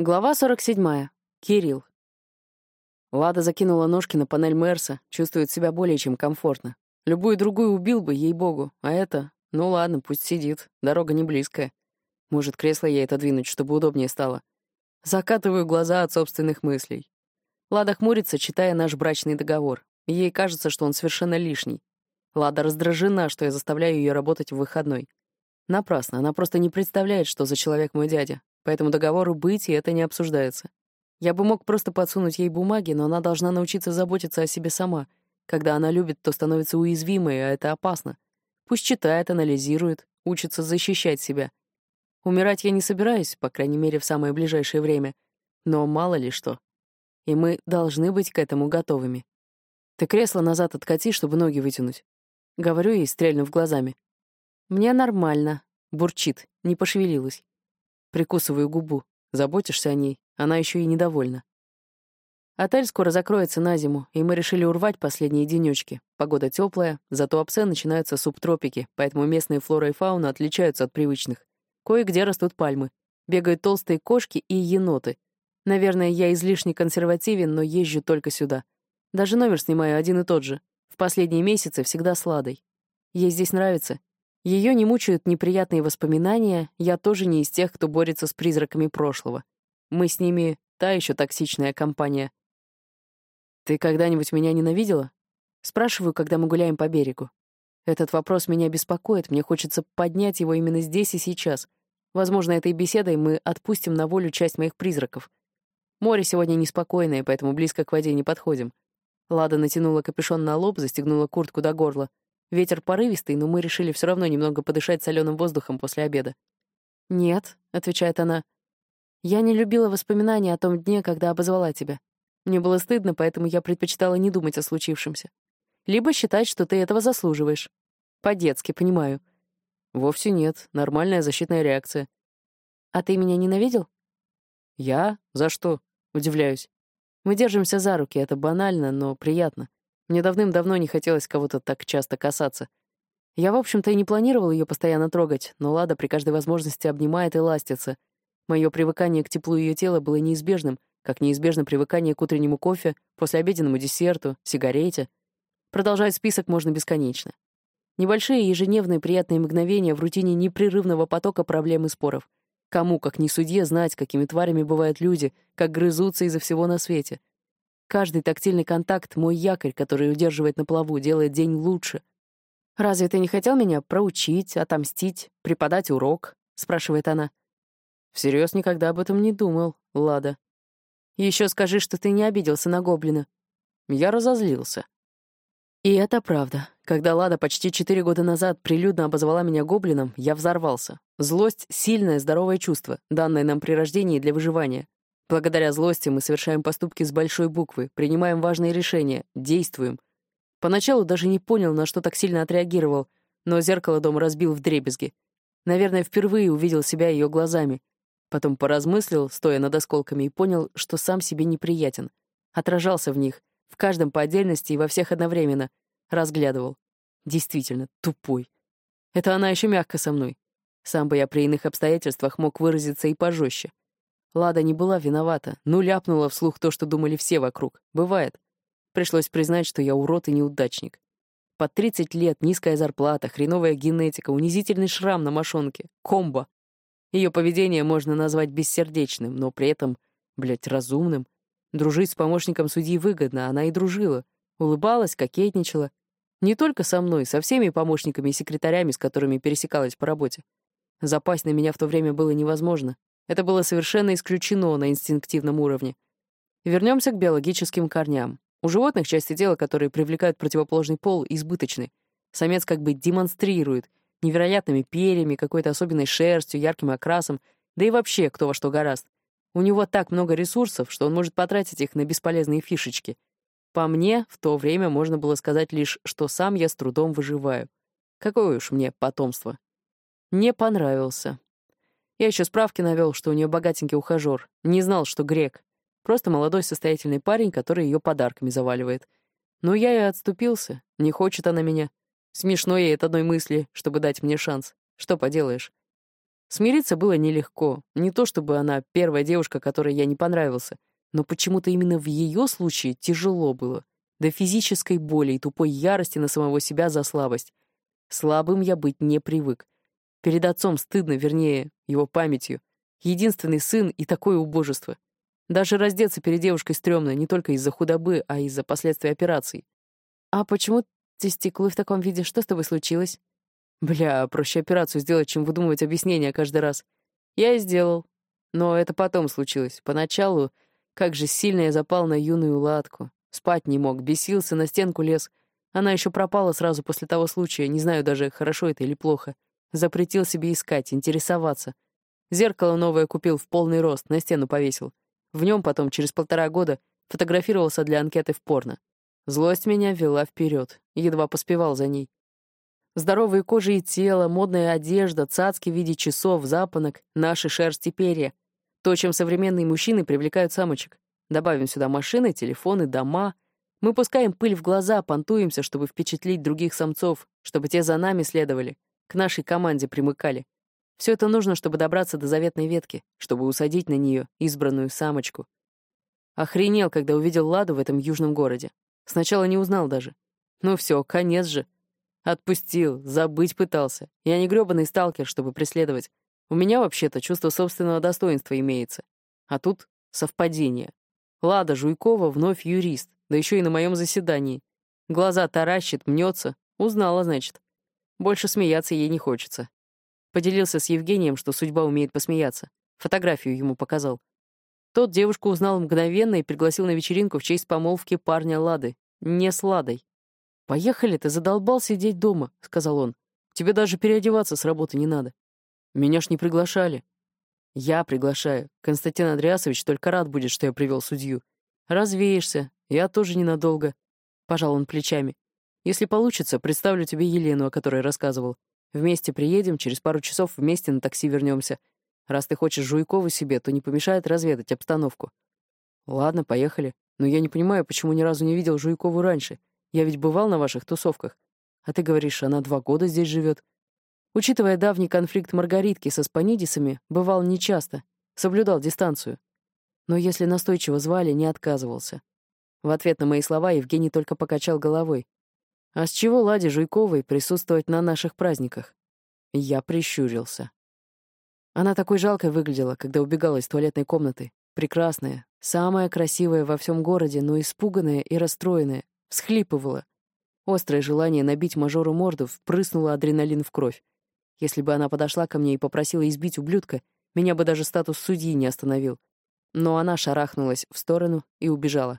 Глава 47. Кирилл. Лада закинула ножки на панель Мерса, чувствует себя более чем комфортно. Любую другую убил бы, ей-богу, а это... Ну ладно, пусть сидит, дорога не близкая. Может, кресло ей отодвинуть, чтобы удобнее стало. Закатываю глаза от собственных мыслей. Лада хмурится, читая наш брачный договор. Ей кажется, что он совершенно лишний. Лада раздражена, что я заставляю ее работать в выходной. Напрасно, она просто не представляет, что за человек мой дядя, по этому договору быть, и это не обсуждается. Я бы мог просто подсунуть ей бумаги, но она должна научиться заботиться о себе сама. Когда она любит, то становится уязвимой, а это опасно. Пусть читает, анализирует, учится защищать себя. Умирать я не собираюсь, по крайней мере, в самое ближайшее время. Но мало ли что. И мы должны быть к этому готовыми. Ты кресло назад откати, чтобы ноги вытянуть. Говорю ей, стрельнув глазами. Мне нормально. Бурчит, не пошевелилась. Прикусываю губу. Заботишься о ней. Она еще и недовольна. Отель скоро закроется на зиму, и мы решили урвать последние денечки. Погода теплая, зато об начинаются субтропики, поэтому местные флора и фауна отличаются от привычных. Кое-где растут пальмы. Бегают толстые кошки и еноты. Наверное, я излишне консервативен, но езжу только сюда. Даже номер снимаю один и тот же. В последние месяцы всегда сладой. Ей здесь нравится, ее не мучают неприятные воспоминания, я тоже не из тех, кто борется с призраками прошлого. Мы с ними та еще токсичная компания. «Ты когда-нибудь меня ненавидела?» Спрашиваю, когда мы гуляем по берегу. Этот вопрос меня беспокоит, мне хочется поднять его именно здесь и сейчас. Возможно, этой беседой мы отпустим на волю часть моих призраков. Море сегодня неспокойное, поэтому близко к воде не подходим. Лада натянула капюшон на лоб, застегнула куртку до горла. Ветер порывистый, но мы решили все равно немного подышать соленым воздухом после обеда. «Нет», — отвечает она, — «я не любила воспоминания о том дне, когда обозвала тебя. Мне было стыдно, поэтому я предпочитала не думать о случившемся. Либо считать, что ты этого заслуживаешь. По-детски, понимаю». «Вовсе нет. Нормальная защитная реакция». «А ты меня ненавидел?» «Я? За что?» — удивляюсь. Мы держимся за руки, это банально, но приятно. Мне давным-давно не хотелось кого-то так часто касаться. Я, в общем-то, и не планировал ее постоянно трогать, но Лада при каждой возможности обнимает и ластится. Мое привыкание к теплу ее тела было неизбежным, как неизбежно привыкание к утреннему кофе, послеобеденному десерту, сигарете. Продолжать список можно бесконечно. Небольшие ежедневные приятные мгновения в рутине непрерывного потока проблем и споров. Кому, как не судье, знать, какими тварями бывают люди, как грызутся из-за всего на свете. Каждый тактильный контакт — мой якорь, который удерживает на плаву, делает день лучше. «Разве ты не хотел меня проучить, отомстить, преподать урок?» — спрашивает она. Всерьез никогда об этом не думал, Лада. Еще скажи, что ты не обиделся на гоблина. Я разозлился. И это правда. Когда Лада почти четыре года назад прилюдно обозвала меня гоблином, я взорвался. Злость — сильное, здоровое чувство, данное нам при рождении для выживания. Благодаря злости мы совершаем поступки с большой буквы, принимаем важные решения, действуем. Поначалу даже не понял, на что так сильно отреагировал, но зеркало дома разбил в дребезги. Наверное, впервые увидел себя ее глазами. Потом поразмыслил, стоя над осколками, и понял, что сам себе неприятен. Отражался в них, в каждом по отдельности и во всех одновременно. Разглядывал. Действительно, тупой. Это она еще мягко со мной. Сам бы я при иных обстоятельствах мог выразиться и пожестче. Лада не была виновата, ну ляпнула вслух то, что думали все вокруг. Бывает. Пришлось признать, что я урод и неудачник. Под 30 лет низкая зарплата, хреновая генетика, унизительный шрам на мошонке. Комбо. Ее поведение можно назвать бессердечным, но при этом, блядь, разумным. Дружить с помощником судьи выгодно, она и дружила. Улыбалась, кокетничала. Не только со мной, со всеми помощниками и секретарями, с которыми пересекалась по работе. Запасть на меня в то время было невозможно. Это было совершенно исключено на инстинктивном уровне. Вернемся к биологическим корням. У животных части тела, которые привлекают противоположный пол, избыточны. Самец как бы демонстрирует невероятными перьями, какой-то особенной шерстью, ярким окрасом, да и вообще кто во что гораст. У него так много ресурсов, что он может потратить их на бесполезные фишечки. По мне, в то время можно было сказать лишь, что сам я с трудом выживаю. Какое уж мне потомство. Не понравился. Я еще справки навел, что у нее богатенький ухажер. Не знал, что грек. Просто молодой состоятельный парень, который ее подарками заваливает. Но я и отступился. Не хочет она меня. Смешно ей от одной мысли, чтобы дать мне шанс. Что поделаешь? Смириться было нелегко. Не то чтобы она первая девушка, которой я не понравился, но почему-то именно в ее случае тяжело было. До физической боли и тупой ярости на самого себя за слабость. Слабым я быть не привык. Перед отцом стыдно, вернее, его памятью. Единственный сын и такое убожество. Даже раздеться перед девушкой стрёмно не только из-за худобы, а из-за последствий операций. «А почему ты стеклы в таком виде? Что с тобой случилось?» Бля, проще операцию сделать, чем выдумывать объяснения каждый раз. Я и сделал. Но это потом случилось. Поначалу, как же сильно я запал на юную ладку. Спать не мог, бесился, на стенку лез. Она еще пропала сразу после того случая, не знаю даже, хорошо это или плохо. Запретил себе искать, интересоваться. Зеркало новое купил в полный рост, на стену повесил. В нем потом, через полтора года, фотографировался для анкеты в порно. Злость меня вела вперед, едва поспевал за ней. Здоровые кожи и тело, модная одежда, цацки в виде часов, запонок, наши шерсти перья. То, чем современные мужчины привлекают самочек. Добавим сюда машины, телефоны, дома. Мы пускаем пыль в глаза, понтуемся, чтобы впечатлить других самцов, чтобы те за нами следовали, к нашей команде примыкали. Все это нужно, чтобы добраться до заветной ветки, чтобы усадить на нее избранную самочку. Охренел, когда увидел Ладу в этом южном городе. Сначала не узнал даже. Ну все, конец же. Отпустил, забыть пытался. Я не грёбаный сталкер, чтобы преследовать. У меня вообще-то чувство собственного достоинства имеется. А тут совпадение. Лада Жуйкова вновь юрист, да еще и на моем заседании. Глаза таращит, мнется. Узнала, значит. Больше смеяться ей не хочется. Поделился с Евгением, что судьба умеет посмеяться. Фотографию ему показал. Тот девушку узнал мгновенно и пригласил на вечеринку в честь помолвки парня Лады. Не с Ладой. «Поехали, ты задолбал сидеть дома», — сказал он. «Тебе даже переодеваться с работы не надо». «Меня ж не приглашали». «Я приглашаю. Константин Андреасович только рад будет, что я привел судью. Развеешься. Я тоже ненадолго». Пожал он плечами. «Если получится, представлю тебе Елену, о которой рассказывал. Вместе приедем, через пару часов вместе на такси вернемся. Раз ты хочешь Жуйкову себе, то не помешает разведать обстановку». «Ладно, поехали. Но я не понимаю, почему ни разу не видел Жуйкову раньше. Я ведь бывал на ваших тусовках. А ты говоришь, она два года здесь живет. Учитывая давний конфликт Маргаритки со спонидисами, бывал нечасто, соблюдал дистанцию. Но если настойчиво звали, не отказывался. В ответ на мои слова Евгений только покачал головой. «А с чего Ладе Жуйковой присутствовать на наших праздниках?» Я прищурился. Она такой жалкой выглядела, когда убегала из туалетной комнаты. Прекрасная, самая красивая во всем городе, но испуганная и расстроенная, Всхлипывала. Острое желание набить мажору морду впрыснуло адреналин в кровь. Если бы она подошла ко мне и попросила избить ублюдка, меня бы даже статус судьи не остановил. Но она шарахнулась в сторону и убежала.